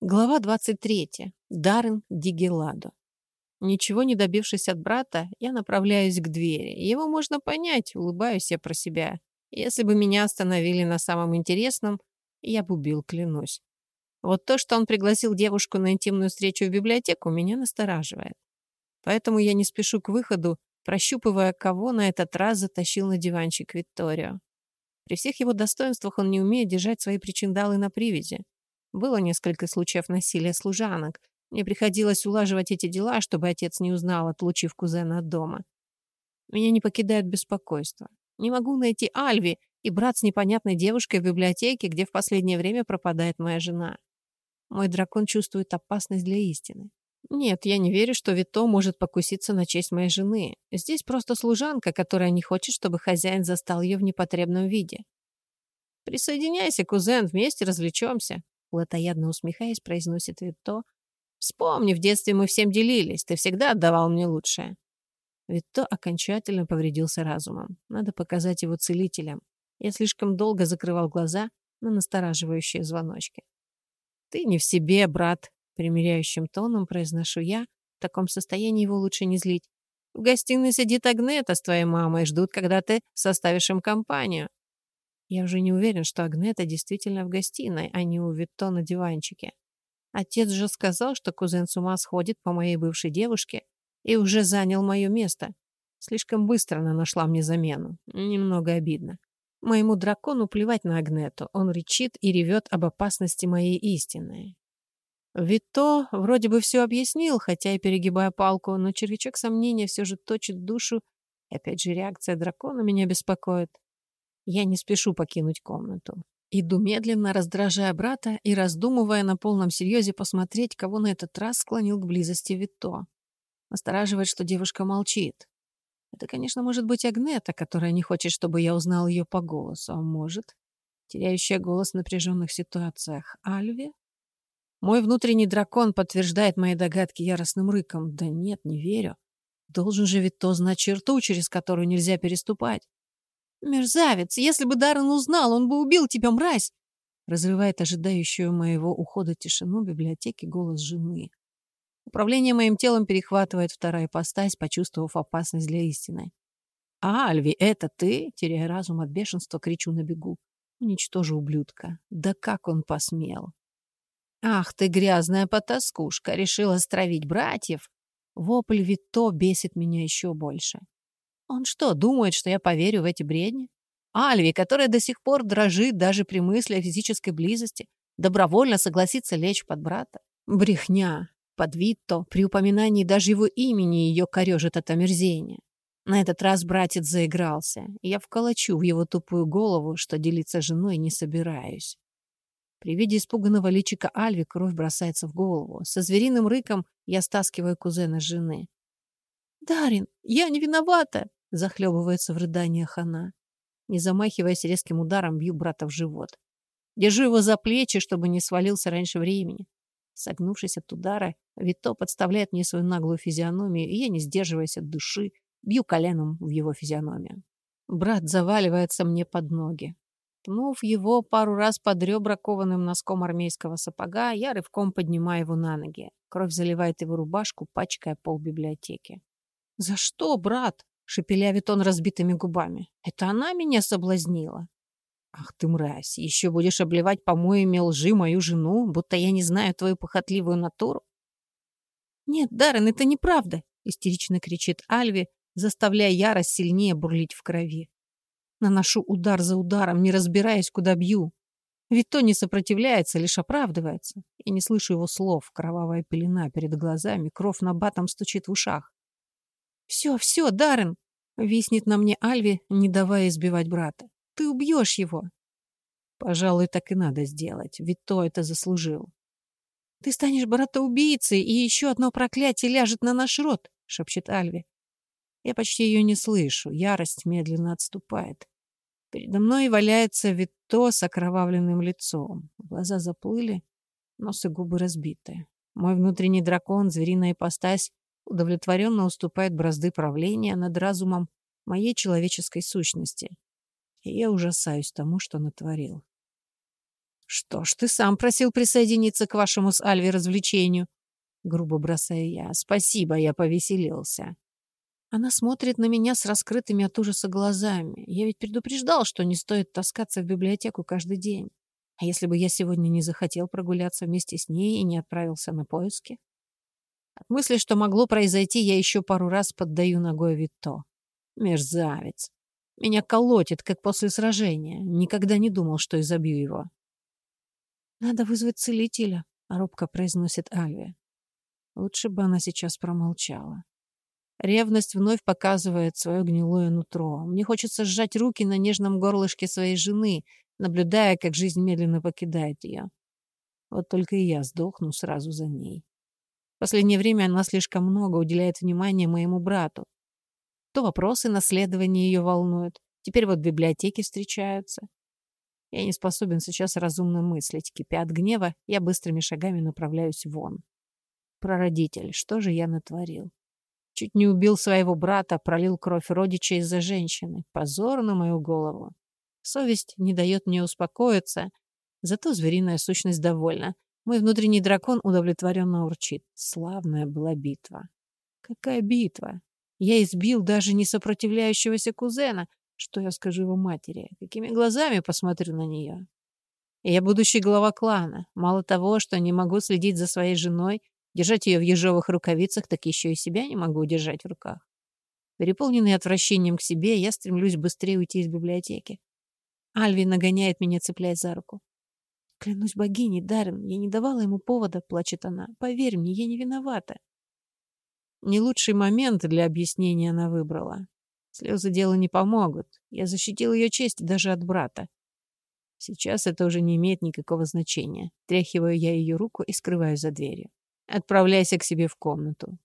Глава 23. Даррен Дигеладо. Ничего не добившись от брата, я направляюсь к двери. Его можно понять, улыбаюсь я про себя. Если бы меня остановили на самом интересном, я бы убил, клянусь. Вот то, что он пригласил девушку на интимную встречу в библиотеку, меня настораживает. Поэтому я не спешу к выходу, прощупывая, кого на этот раз затащил на диванчик Викторио. При всех его достоинствах он не умеет держать свои причиндалы на привязи. Было несколько случаев насилия служанок. Мне приходилось улаживать эти дела, чтобы отец не узнал, отлучив кузена от дома. Меня не покидает беспокойство. Не могу найти Альви и брат с непонятной девушкой в библиотеке, где в последнее время пропадает моя жена. Мой дракон чувствует опасность для истины. Нет, я не верю, что Вито может покуситься на честь моей жены. Здесь просто служанка, которая не хочет, чтобы хозяин застал ее в непотребном виде. Присоединяйся, кузен, вместе развлечемся плотоядно усмехаясь, произносит Витто. «Вспомни, в детстве мы всем делились, ты всегда отдавал мне лучшее». Витто окончательно повредился разумом. Надо показать его целителям. Я слишком долго закрывал глаза на настораживающие звоночки. «Ты не в себе, брат», — примиряющим тоном произношу я. В таком состоянии его лучше не злить. В гостиной сидит Агнета с твоей мамой, ждут, когда ты составишь им компанию. Я уже не уверен, что Агнета действительно в гостиной, а не у Витто на диванчике. Отец же сказал, что кузен с ума сходит по моей бывшей девушке и уже занял мое место. Слишком быстро она нашла мне замену. Немного обидно. Моему дракону плевать на Агнету. Он речит и ревет об опасности моей истины. Вито вроде бы все объяснил, хотя и перегибая палку, но червячок сомнения все же точит душу. И опять же реакция дракона меня беспокоит. Я не спешу покинуть комнату. Иду медленно, раздражая брата и раздумывая на полном серьезе посмотреть, кого на этот раз склонил к близости Вито. Настораживает, что девушка молчит. Это, конечно, может быть Агнета, которая не хочет, чтобы я узнал ее по голосу, а может, теряющая голос в напряженных ситуациях, Альви? Мой внутренний дракон подтверждает мои догадки яростным рыком. Да нет, не верю. Должен же Вито знать черту, через которую нельзя переступать. «Мерзавец! Если бы Даррен узнал, он бы убил тебя, мразь!» Разрывает ожидающую моего ухода тишину библиотеки голос жены. Управление моим телом перехватывает вторая ипостась, почувствовав опасность для истины. «А, Альви, это ты?» Теряя разум от бешенства, кричу на бегу. «Уничтожу ублюдка! Да как он посмел!» «Ах ты, грязная потаскушка! Решила стравить братьев!» Вопль Вито бесит меня еще больше. Он что, думает, что я поверю в эти бредни? Альви, которая до сих пор дрожит даже при мысли о физической близости, добровольно согласится лечь под брата? Брехня. Под Витто, при упоминании даже его имени ее корежит от омерзения. На этот раз братец заигрался, и я вколочу в его тупую голову, что делиться женой не собираюсь. При виде испуганного личика Альви кровь бросается в голову. Со звериным рыком я стаскиваю кузена жены. «Дарин, я не виновата!» Захлебывается в рыданиях она. Не замахиваясь резким ударом, бью брата в живот. Держу его за плечи, чтобы не свалился раньше времени. Согнувшись от удара, Вито подставляет мне свою наглую физиономию, и я, не сдерживаясь от души, бью коленом в его физиономию. Брат заваливается мне под ноги. Пнув его пару раз под ребра кованым носком армейского сапога, я рывком поднимаю его на ноги. Кровь заливает его рубашку, пачкая пол библиотеки. «За что, брат?» Шепелявит он разбитыми губами. «Это она меня соблазнила?» «Ах ты, мразь, еще будешь обливать помоями лжи мою жену, будто я не знаю твою похотливую натуру?» «Нет, Даррен, это неправда!» — истерично кричит Альви, заставляя ярость сильнее бурлить в крови. Наношу удар за ударом, не разбираясь, куда бью. Ведь то не сопротивляется, лишь оправдывается. Я не слышу его слов, кровавая пелена перед глазами, кровь на батом стучит в ушах. «Все, все, Даррен!» — виснет на мне Альви, не давая избивать брата. «Ты убьешь его!» «Пожалуй, так и надо сделать, ведь то это заслужил». «Ты станешь брата-убийцей, и еще одно проклятие ляжет на наш род!» — шепчет Альви. Я почти ее не слышу, ярость медленно отступает. Передо мной валяется Витто с окровавленным лицом. Глаза заплыли, нос и губы разбиты. Мой внутренний дракон, звериная ипостась, удовлетворенно уступает бразды правления над разумом моей человеческой сущности. И я ужасаюсь тому, что натворил. Что ж, ты сам просил присоединиться к вашему с Альви развлечению. Грубо бросаю я. Спасибо, я повеселился. Она смотрит на меня с раскрытыми от ужаса глазами. Я ведь предупреждал, что не стоит таскаться в библиотеку каждый день. А если бы я сегодня не захотел прогуляться вместе с ней и не отправился на поиски? От мысли, что могло произойти, я еще пару раз поддаю ногой Витто. Мерзавец. Меня колотит, как после сражения. Никогда не думал, что изобью его. «Надо вызвать целителя», — робко произносит Альвия. Лучше бы она сейчас промолчала. Ревность вновь показывает свое гнилое нутро. Мне хочется сжать руки на нежном горлышке своей жены, наблюдая, как жизнь медленно покидает ее. Вот только и я сдохну сразу за ней. В последнее время она слишком много уделяет внимания моему брату. То вопросы наследования ее волнуют, теперь вот в библиотеке встречаются. Я не способен сейчас разумно мыслить. Кипя от гнева, я быстрыми шагами направляюсь вон. Прародитель, что же я натворил? Чуть не убил своего брата, пролил кровь родича из-за женщины. Позор на мою голову. Совесть не дает мне успокоиться, зато звериная сущность довольна. Мой внутренний дракон удовлетворенно урчит. Славная была битва. Какая битва? Я избил даже не сопротивляющегося кузена. Что я скажу его матери? Какими глазами посмотрю на нее? Я будущий глава клана. Мало того, что не могу следить за своей женой, Держать ее в ежовых рукавицах, так еще и себя не могу удержать в руках. Переполненный отвращением к себе, я стремлюсь быстрее уйти из библиотеки. Альви нагоняет меня, цепляя за руку. «Клянусь богиней, Даррен, я не давала ему повода», — плачет она. «Поверь мне, я не виновата». Не лучший момент для объяснения она выбрала. Слезы дела не помогут. Я защитил ее честь даже от брата. Сейчас это уже не имеет никакого значения. Тряхиваю я ее руку и скрываю за дверью. Отправляйся к себе в комнату.